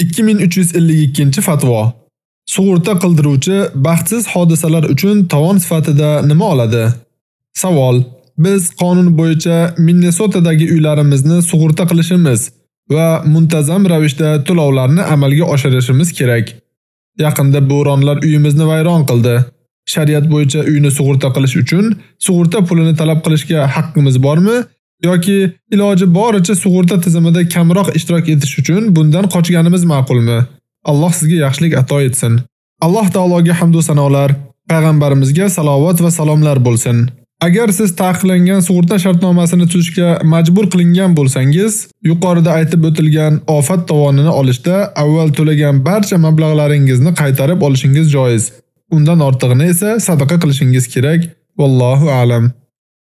2352 fatvo. Sug'urta qildiruvchi baxtsiz hodisalar uchun tovon sifatida nima oladi? Savol: Biz qonun bo'yicha Minnesotadagi uylarimizni sug'urta qilishimiz va muntazam ravishda to'lovlarni amalga oshirishimiz kerak. Yaqinda bo'ronlar uyimizni vayron qildi. Shariat bo'yicha uyni sug'urta qilish uchun sug'urta pulini talab qilishga haqqimiz bormi yoki iloji boricha sug'urta tizimida kamroq ishtirok etish uchun bundan qochganimiz ma'qulmi? Alloh sizga yaxshilik ato etsin. Alloh taologa hamd va sanolar, payg'ambarimizga salovat va salomlar bo'lsin. Agar siz taqiqlangan sug'urta shartnomasini tuzishga majbur qilingan bo'lsangiz, yuqorida aytib o'tilgan ofat tovonini olishda avval to'lagan barcha mablag'laringizni qaytarib olishingiz joiz. Undan ortig'ini esa sadaqa qilishingiz kerak. Vallohu a'lam.